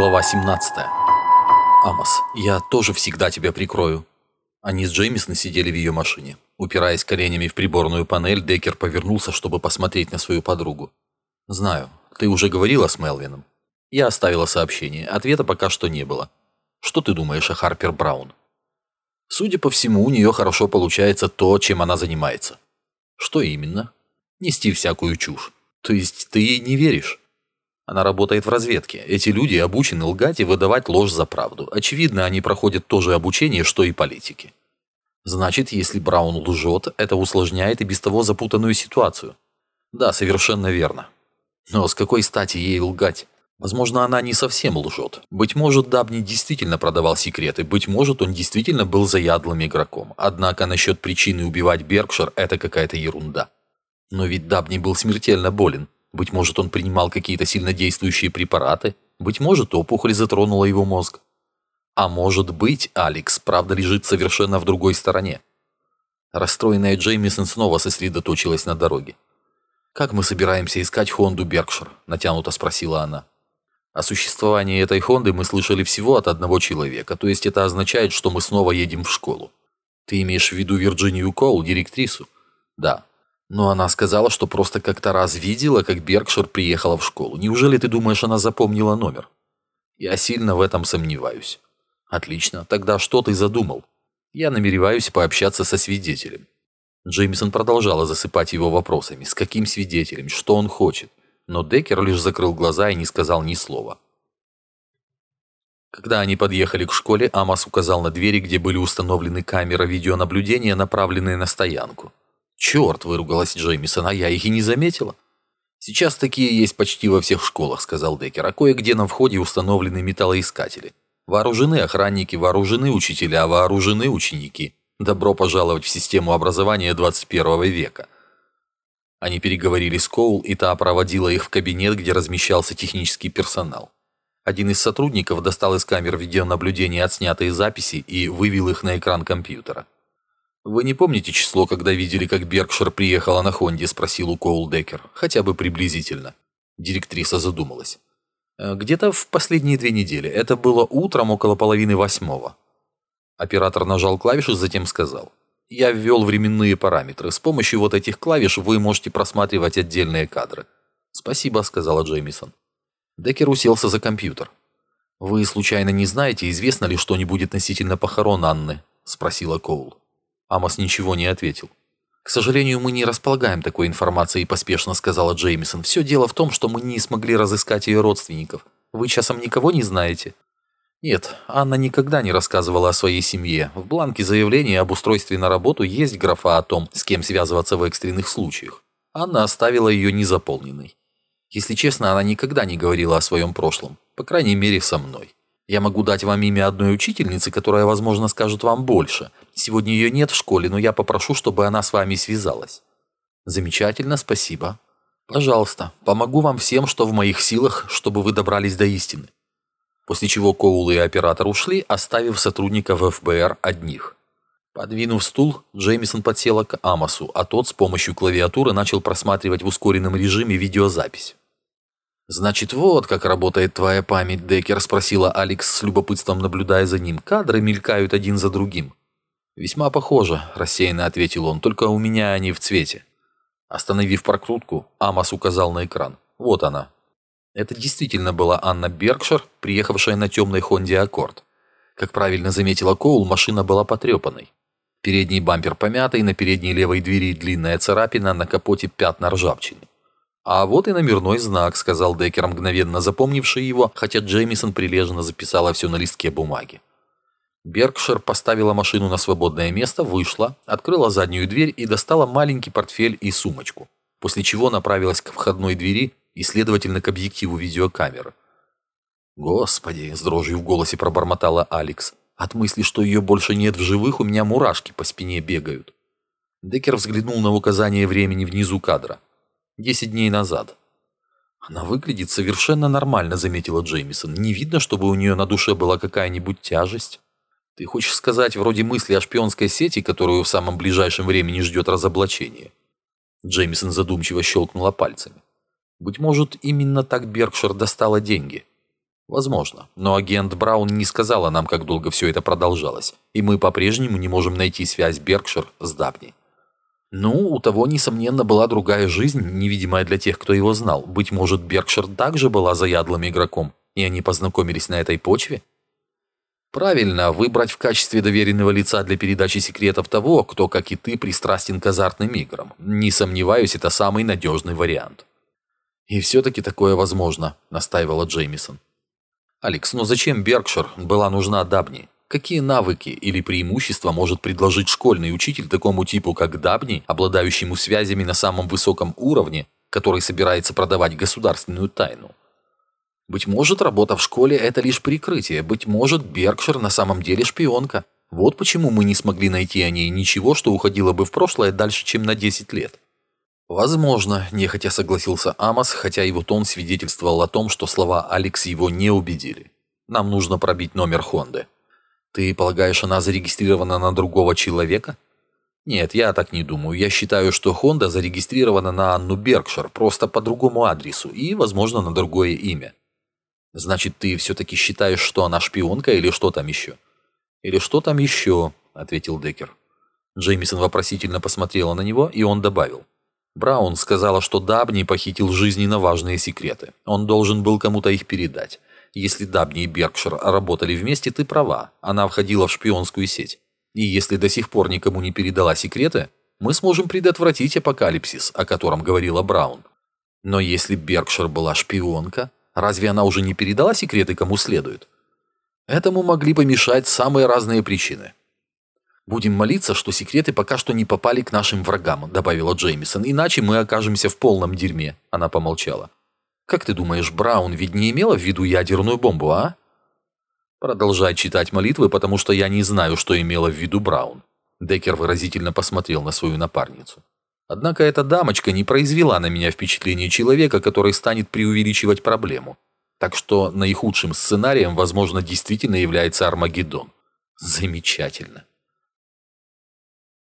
Глава 17. Амос, я тоже всегда тебя прикрою. Они с Джеймисон сидели в ее машине. Упираясь коленями в приборную панель, Деккер повернулся, чтобы посмотреть на свою подругу. «Знаю, ты уже говорила с Мелвином?» Я оставила сообщение. Ответа пока что не было. «Что ты думаешь о Харпер Браун?» «Судя по всему, у нее хорошо получается то, чем она занимается». «Что именно?» «Нести всякую чушь. То есть ты ей не веришь?» Она работает в разведке. Эти люди обучены лгать и выдавать ложь за правду. Очевидно, они проходят то же обучение, что и политики. Значит, если Браун лжет, это усложняет и без того запутанную ситуацию. Да, совершенно верно. Но с какой стати ей лгать? Возможно, она не совсем лжет. Быть может, Дабни действительно продавал секреты, быть может, он действительно был заядлым игроком. Однако насчет причины убивать Беркшир – это какая-то ерунда. Но ведь Дабни был смертельно болен. Быть может, он принимал какие-то сильнодействующие препараты. Быть может, опухоль затронула его мозг. А может быть, Алекс правда лежит совершенно в другой стороне. Расстроенная Джеймисон снова сосредоточилась на дороге. «Как мы собираемся искать Хонду Беркшир?» – натянуто спросила она. О существовании этой Хонды мы слышали всего от одного человека, то есть это означает, что мы снова едем в школу. Ты имеешь в виду Вирджинию Коул, директрису? Да. Но она сказала, что просто как-то раз видела, как Беркшир приехала в школу. Неужели ты думаешь, она запомнила номер? Я сильно в этом сомневаюсь. Отлично. Тогда что ты задумал? Я намереваюсь пообщаться со свидетелем. Джеймисон продолжала засыпать его вопросами. С каким свидетелем? Что он хочет? Но Деккер лишь закрыл глаза и не сказал ни слова. Когда они подъехали к школе, Амос указал на двери, где были установлены камеры видеонаблюдения, направленные на стоянку. «Черт!» – выругалась Джеймисон, а я их и не заметила. «Сейчас такие есть почти во всех школах», – сказал Деккер, а кое-где на входе установлены металлоискатели. Вооружены охранники, вооружены учителя, вооружены ученики. Добро пожаловать в систему образования 21 века. Они переговорили с Коул, и та проводила их в кабинет, где размещался технический персонал. Один из сотрудников достал из камер видеонаблюдения отснятые записи и вывел их на экран компьютера. «Вы не помните число, когда видели, как Беркшир приехала на Хонде?» – спросил у Коул Деккер. «Хотя бы приблизительно». Директриса задумалась. «Э, «Где-то в последние две недели. Это было утром около половины восьмого». Оператор нажал клавишу, затем сказал. «Я ввел временные параметры. С помощью вот этих клавиш вы можете просматривать отдельные кадры». «Спасибо», – сказала Джеймисон. Деккер уселся за компьютер. «Вы случайно не знаете, известно ли что-нибудь относительно похорон Анны?» – спросила Коул. Амос ничего не ответил. «К сожалению, мы не располагаем такой информацией», – поспешно сказала Джеймисон. «Все дело в том, что мы не смогли разыскать ее родственников. Вы часом никого не знаете?» Нет, Анна никогда не рассказывала о своей семье. В бланке заявления об устройстве на работу есть графа о том, с кем связываться в экстренных случаях. Анна оставила ее незаполненной. Если честно, она никогда не говорила о своем прошлом, по крайней мере со мной. Я могу дать вам имя одной учительницы, которая, возможно, скажет вам больше. Сегодня ее нет в школе, но я попрошу, чтобы она с вами связалась. Замечательно, спасибо. Пожалуйста, помогу вам всем, что в моих силах, чтобы вы добрались до истины. После чего Коул и оператор ушли, оставив сотрудников ФБР одних. Подвинув стул, Джеймисон подсела к Амосу, а тот с помощью клавиатуры начал просматривать в ускоренном режиме видеозапись. «Значит, вот как работает твоя память, Деккер», – спросила Алекс с любопытством, наблюдая за ним. «Кадры мелькают один за другим». «Весьма похоже», – рассеянно ответил он, – «только у меня они в цвете». Остановив прокрутку, Амос указал на экран. «Вот она». Это действительно была Анна Беркшир, приехавшая на темной Хонде Аккорд. Как правильно заметила Коул, машина была потрепанной. Передний бампер помятый, на передней левой двери длинная царапина, на капоте пятна ржавчины. «А вот и номерной знак», — сказал Деккер, мгновенно запомнивший его, хотя Джеймисон прилежно записала все на листке бумаги. Беркшир поставила машину на свободное место, вышла, открыла заднюю дверь и достала маленький портфель и сумочку, после чего направилась к входной двери и, следовательно, к объективу видеокамеры. «Господи!» – с дрожью в голосе пробормотала Алекс. «От мысли, что ее больше нет в живых, у меня мурашки по спине бегают». Деккер взглянул на указание времени внизу кадра. Десять дней назад. Она выглядит совершенно нормально, заметила Джеймисон. Не видно, чтобы у нее на душе была какая-нибудь тяжесть. Ты хочешь сказать, вроде мысли о шпионской сети, которую в самом ближайшем времени ждет разоблачение? Джеймисон задумчиво щелкнула пальцами. Быть может, именно так Беркшир достала деньги. Возможно, но агент Браун не сказала нам, как долго все это продолжалось, и мы по-прежнему не можем найти связь Беркшир с Дабни. Ну, у того, несомненно, была другая жизнь, невидимая для тех, кто его знал. Быть может, Беркшир также была заядлым игроком, и они познакомились на этой почве? Правильно, выбрать в качестве доверенного лица для передачи секретов того, кто, как и ты, пристрастен к азартным играм. Не сомневаюсь, это самый надежный вариант. И все-таки такое возможно, настаивала Джеймисон. Алекс, но зачем Беркшир была нужна Дабни? Какие навыки или преимущества может предложить школьный учитель такому типу, как Дабни, обладающему связями на самом высоком уровне, который собирается продавать государственную тайну? Быть может, работа в школе – это лишь прикрытие. Быть может, Беркшир на самом деле шпионка. Вот почему мы не смогли найти о ней ничего, что уходило бы в прошлое дальше, чем на 10 лет. Возможно, нехотя согласился Амос, хотя его тон свидетельствовал о том, что слова Алекс его не убедили. Нам нужно пробить номер Хонды. Ты полагаешь, она зарегистрирована на другого человека? Нет, я так не думаю. Я считаю, что Хонда зарегистрирована на Анну Беркшир, просто по другому адресу и, возможно, на другое имя. Значит, ты все-таки считаешь, что она шпионка или что там еще? Или что там еще, ответил Деккер. Джеймисон вопросительно посмотрела на него, и он добавил. Браун сказала, что Дабни похитил жизненно важные секреты. Он должен был кому-то их передать. Если Дабни и Беркшир работали вместе, ты права. Она входила в шпионскую сеть. И если до сих пор никому не передала секреты, мы сможем предотвратить апокалипсис, о котором говорила Браун. Но если Беркшир была шпионка, Разве она уже не передала секреты кому следует? Этому могли помешать самые разные причины. «Будем молиться, что секреты пока что не попали к нашим врагам», добавила Джеймисон, «иначе мы окажемся в полном дерьме», она помолчала. «Как ты думаешь, Браун ведь не имела в виду ядерную бомбу, а?» Продолжай читать молитвы, потому что я не знаю, что имела в виду Браун. Деккер выразительно посмотрел на свою напарницу. Однако эта дамочка не произвела на меня впечатление человека, который станет преувеличивать проблему. Так что наихудшим сценарием, возможно, действительно является Армагеддон. Замечательно.